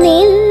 നിൽ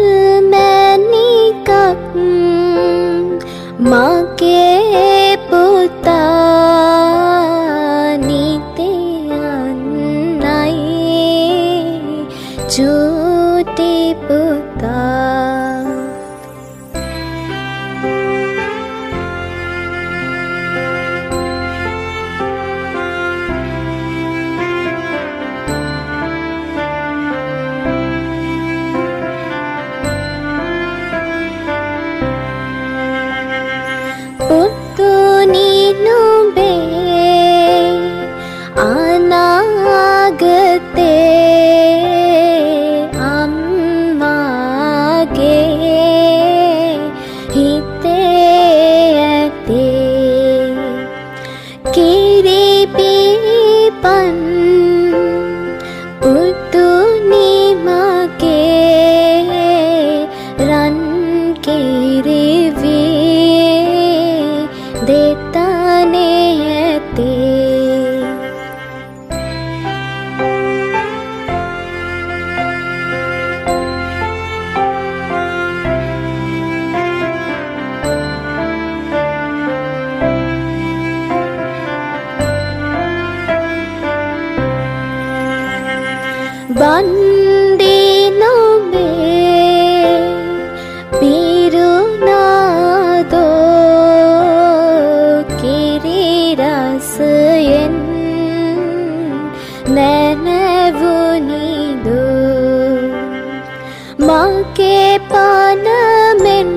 के पानमिन्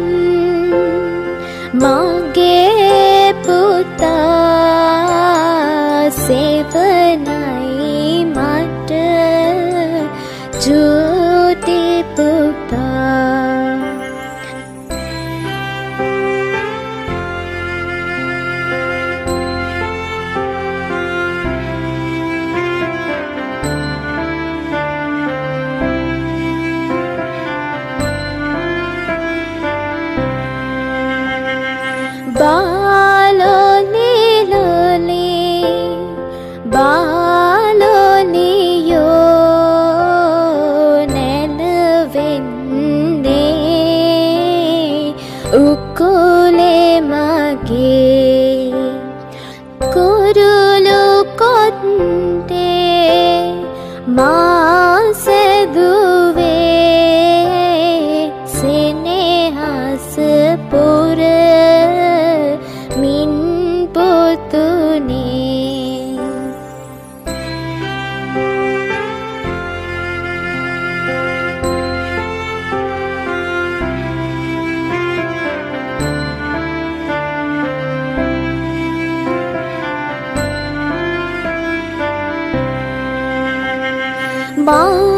मा। 忙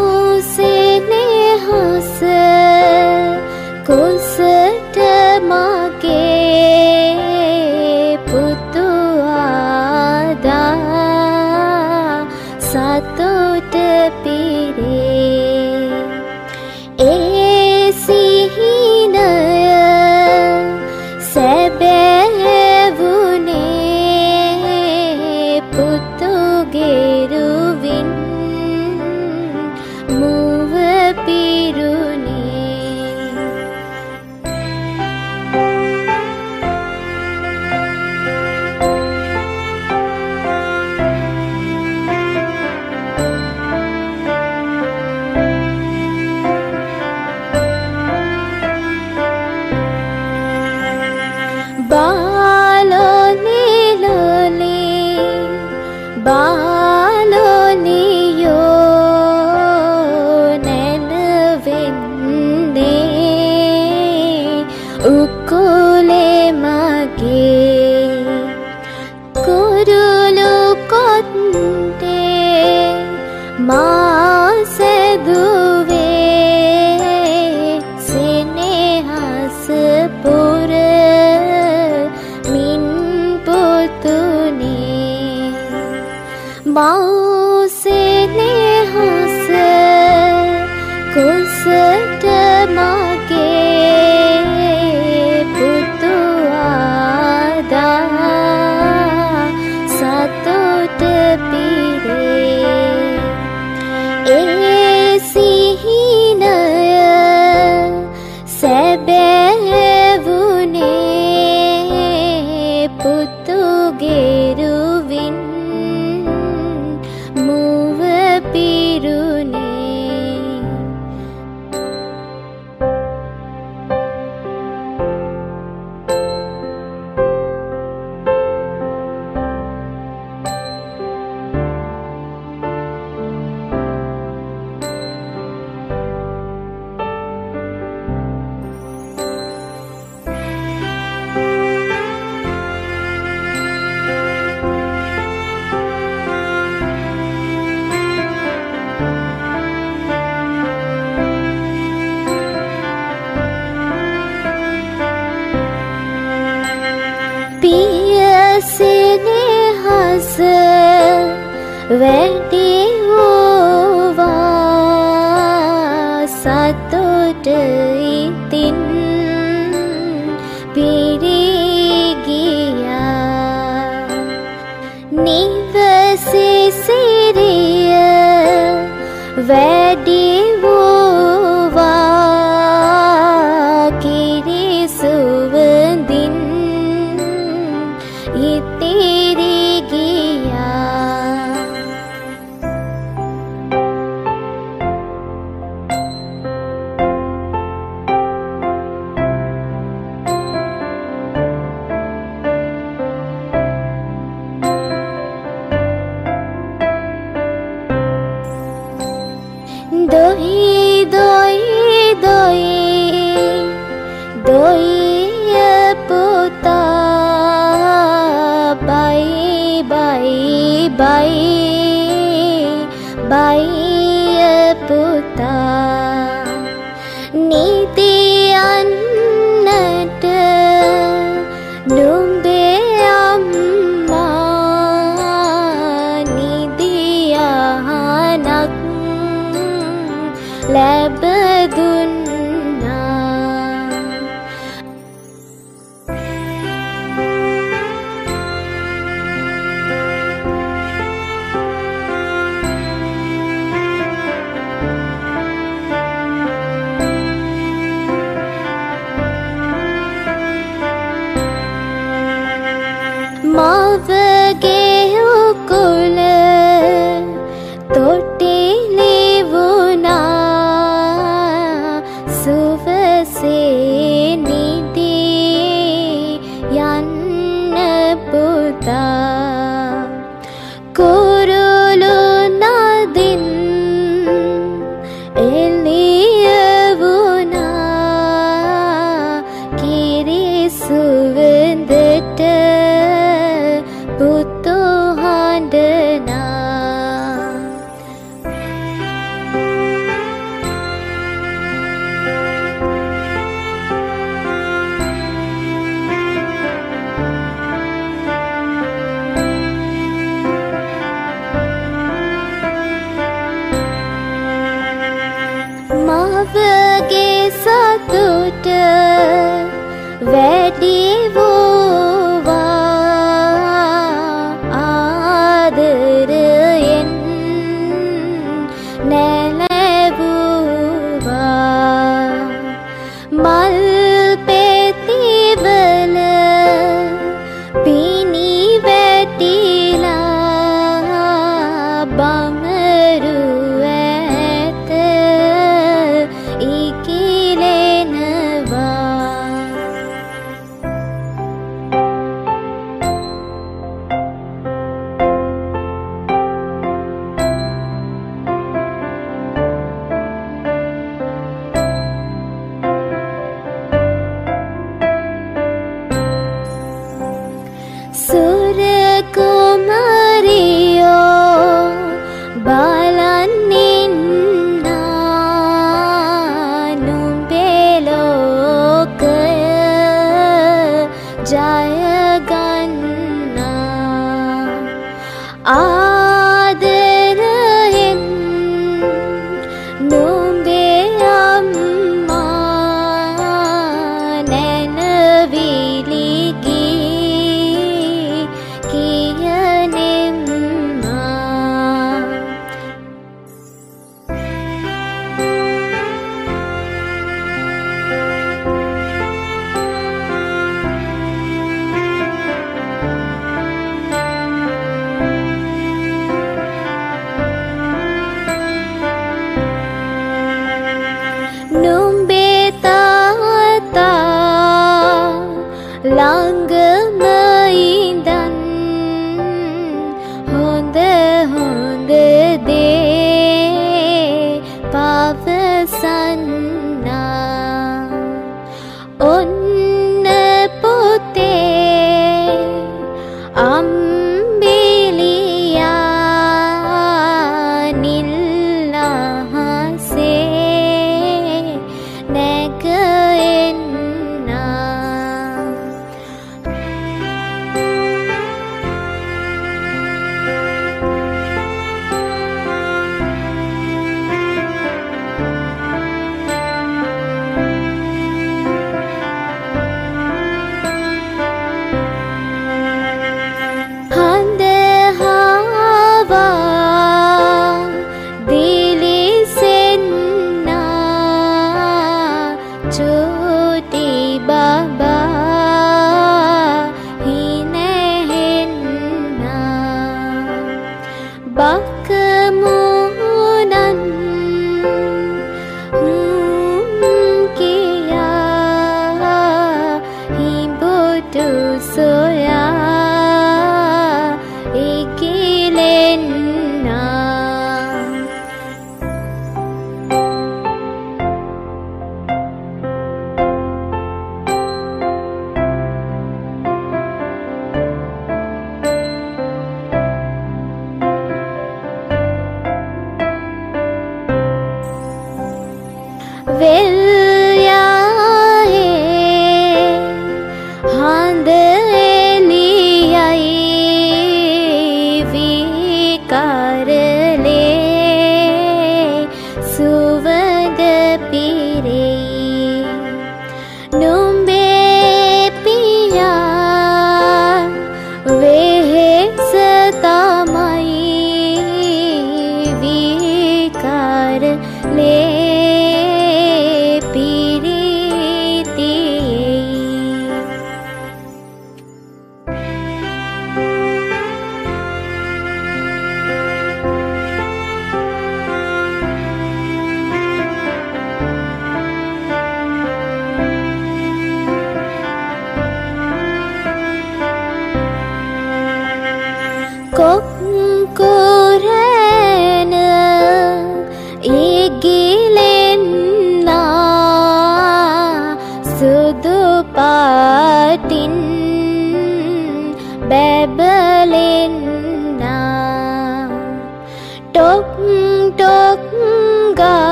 bye. 梦死。った again 的那。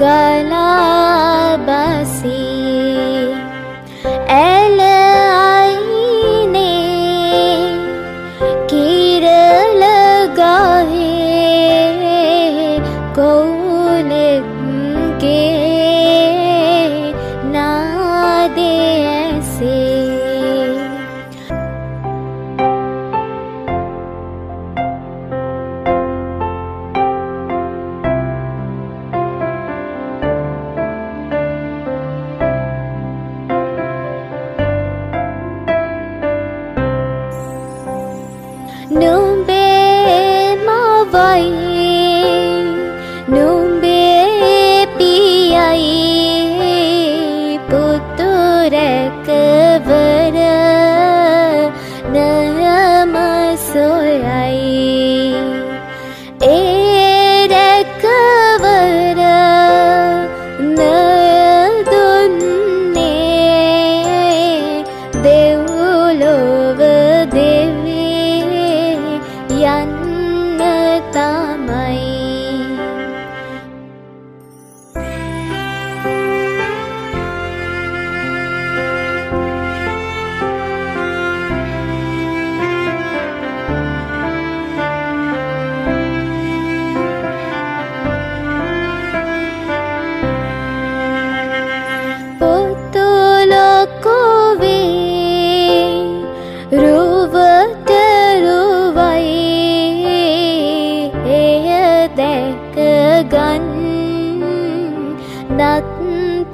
गला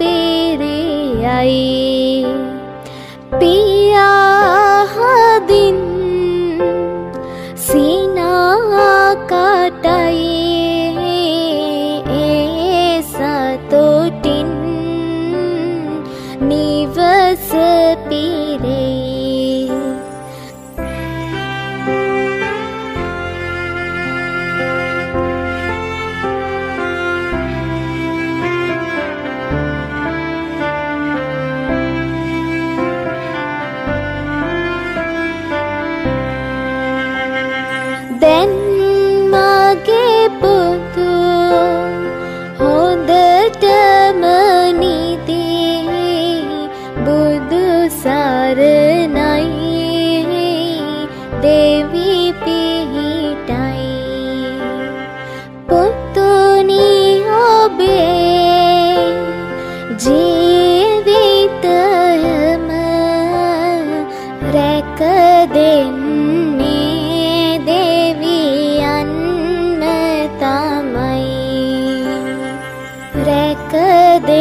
नीरिय पिया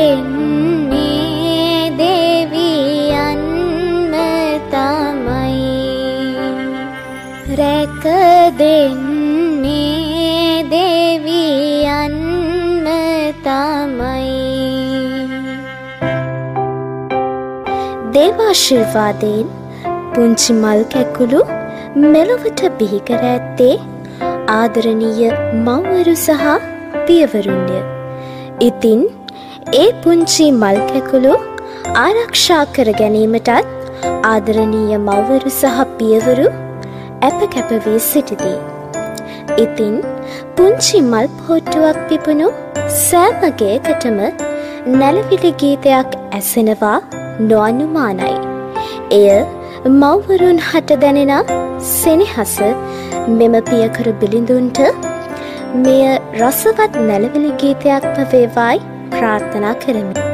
දෙන්නේ දෙවියන්ම තමයි රැක දෙන්නේ දෙවියන්ම තමයි දේවාශිර්වාදයෙන් පුංචි මල් කැකුළු මෙලොවට බිහිකර ඇත්තේ ආදරණීය මව්වරු සහ පියවරුන්ය. ඉතින් ඒ පුංචි මල් කැකුළු ආරක්ෂා කර ගැනීමටත් ආදරණීය මව්වරු සහ පියවරු ඇප කැපවී සිටිති. ඉතින් පුංචි මල් පොට්ටුවක් පිපුණු සෑමගේකටම නැලවිලි ගීතයක් ඇසෙනවා නොඅනුමානයි. එය මව්වරුන් හට දැනෙන සෙනෙහස මෙම පියකරු බිලිඳුන්ට මෙය රසවත් නැලවිලි ගීතයක්ම වේවායි ප්‍රාර්ථනා කරමි.